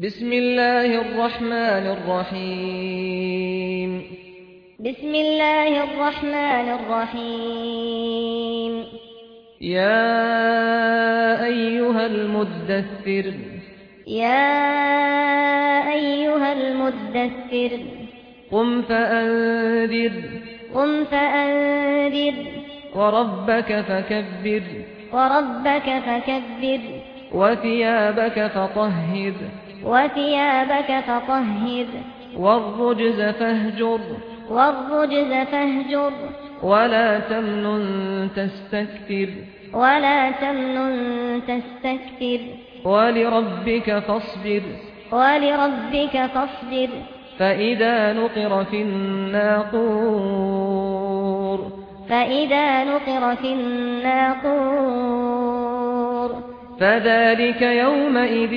بسم الله الرحمن الرحيم بسم الله الرحمن الرحيم يا ايها المدثر يا ايها المدثر قم فأنذر قم فأنذر وربك فكبر وربك فكبر وثيابك فطهر وثيابك فطهر والرجز فاهجر والرجز فاهجر ولا تمنن تستكثر ولا تمنن تستكثر ولربك فاصبر ولربك فاصبر فإذا نقر في الناقور فإذا نقر في الناقور فذلك يومئذ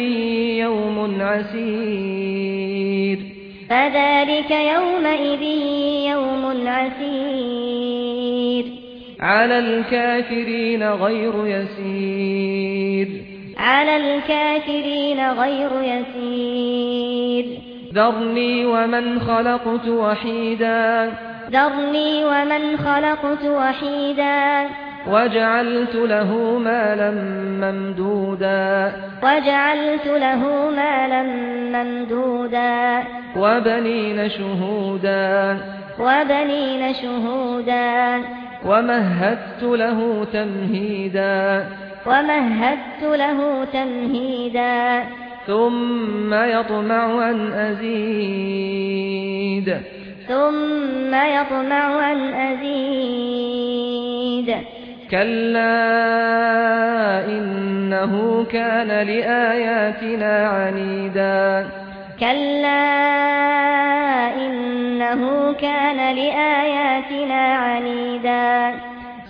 يوم عسير. فذلك يومئذ يوم عسير. على الكافرين غير يسير. على الكافرين غير يسير. ذرني ومن خلقت وحيدا. ذرني ومن خلقت وحيدا. وجعلت له مالا ممدودا. وجعلت له مالا ممدودا. وبنين شهودا. وبنين شهودا. ومهدت له تمهيدا. ومهدت له تمهيدا. ثم يطمع أن أزيد. ثم يطمع أن أزيد. كلا إنه كان لآياتنا عنيدا كلا إنه كان لآياتنا عنيدا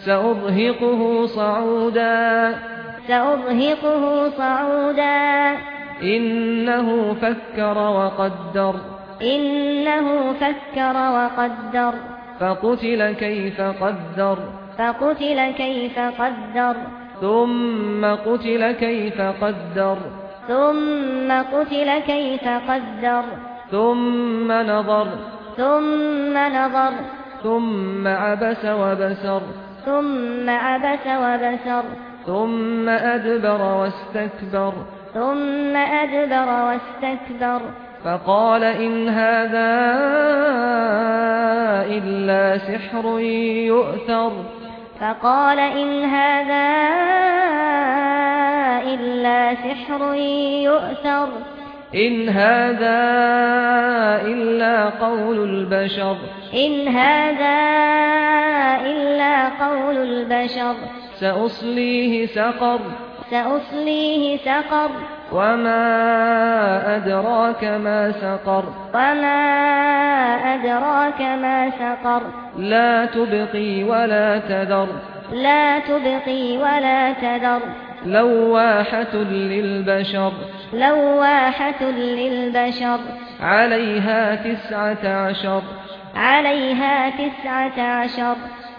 سأرهقه صعودا سأرهقه صعودا إنه فكر وقدر إنه فكر وقدر فقتل كيف قدر فقتل كيف قدر. ثم قتل كيف قدر. ثم قتل كيف قدر. ثم نظر. ثم نظر. ثم عبس وبسر. ثم عبس وبسر. ثم أدبر واستكبر. ثم أدبر واستكبر. فقال إن هذا إلا سحر يؤثر. فقال إن هذا إلا سحر يؤثر. إن هذا إلا قول البشر. إن هذا إلا قول البشر. سأصليه سقر. سأصليه سقر. وما أدراك ما سقر. وما أدراك ما سقر. لا تبقي ولا تذر. لا تبقي ولا تذر. لواحة للبشر. لواحة للبشر. عليها تسعة عشر. عليها تسعة عشر.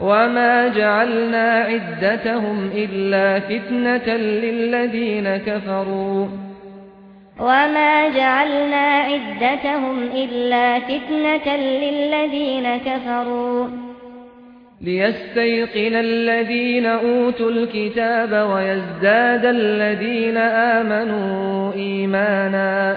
وما جعلنا عدتهم إلا فتنة للذين كفروا. وما جعلنا عدتهم إلا فتنة للذين كفروا. ليستيقن الذين أوتوا الكتاب ويزداد الذين آمنوا إيمانا.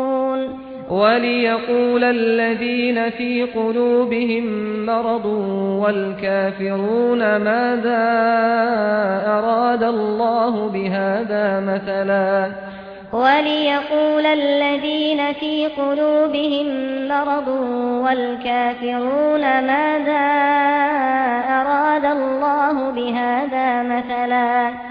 وليقول الذين في قلوبهم مرض والكافرون ماذا أراد الله بهذا مثلا وليقول الذين في قلوبهم مرض والكافرون ماذا أراد الله بهذا مثلا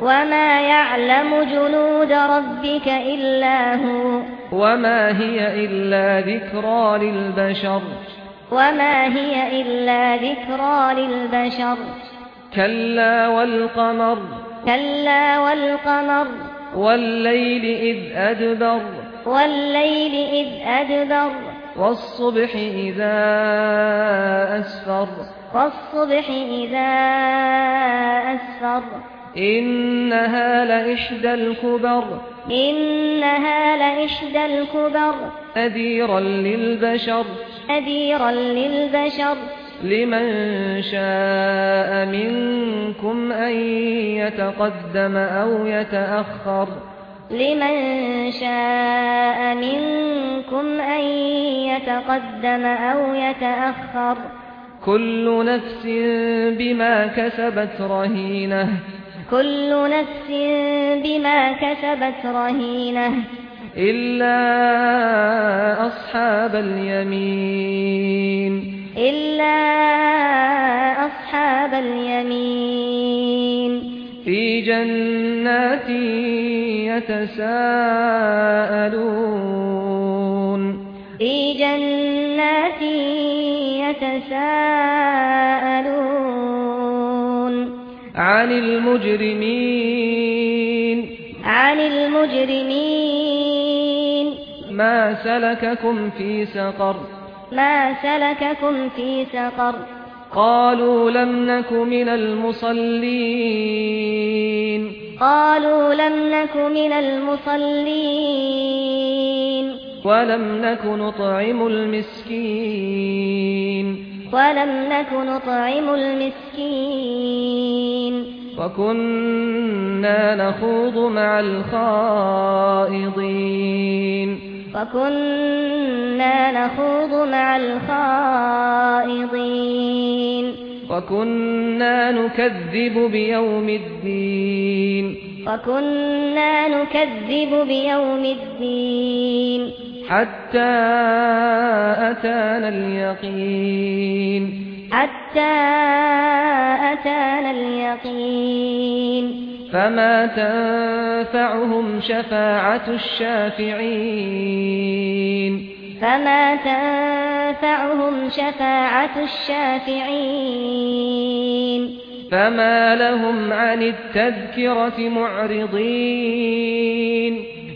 وما يعلم جنود ربك إلا هو وما هي إلا ذكرى للبشر وما هي إلا ذكرى للبشر كلا والقمر كلا والقمر والليل إذ أدبر والليل إذ أدبر والصبح إذا أسفر والصبح إذا أسفر إنها لإحدى الكبر. إنها لإحدى الكبر. أذيرا للبشر. أذيرا للبشر. لمن شاء منكم أن يتقدم أو يتأخر. لمن شاء منكم أن يتقدم أو يتأخر. كل نفس بما كسبت رهينة. كل نفس بما كسبت رهينة. إلا أصحاب اليمين. إلا أصحاب اليمين. في جنات يتساءلون. في جنات يتساءلون. عن المجرمين عن المجرمين ما سلككم في سقر ما سلككم في سقر قالوا لم نك من المصلين قالوا لم نك من المصلين ولم نك نطعم المسكين ولم نكن نطعم المسكين وكنا نخوض مع الخائضين وكنا نخوض مع الخائضين وكنا نكذب بيوم الدين وكنا نكذب بيوم الدين حتى أتانا اليقين. حتى أتانا اليقين. فما تنفعهم شفاعة الشافعين. فما تنفعهم شفاعة الشافعين. فما لهم عن التذكرة معرضين.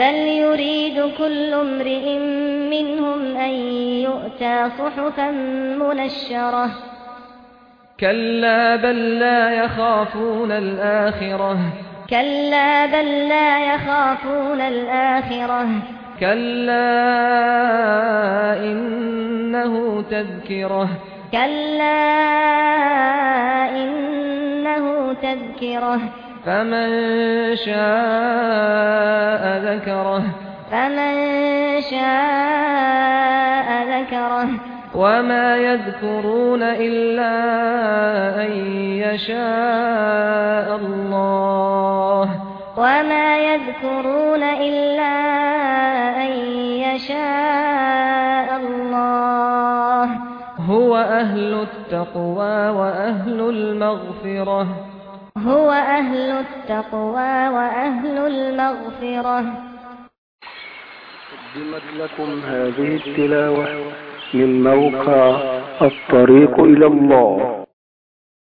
بل يريد كل امرئ منهم أن يؤتى صحفا منشرة كلا بل لا يخافون الآخرة كلا بل لا يخافون الآخرة كلا إنه تذكرة كلا إنه تذكرة فمن شاء ذكره فمن شاء ذكره وما يذكرون إلا أن يشاء الله وما يذكرون إلا أن يشاء الله هو أهل التقوى وأهل المغفرة هو أهل التقوى وأهل المغفرة. قدمت لكم هذه التلاوة من موقع الطريق إلى الله.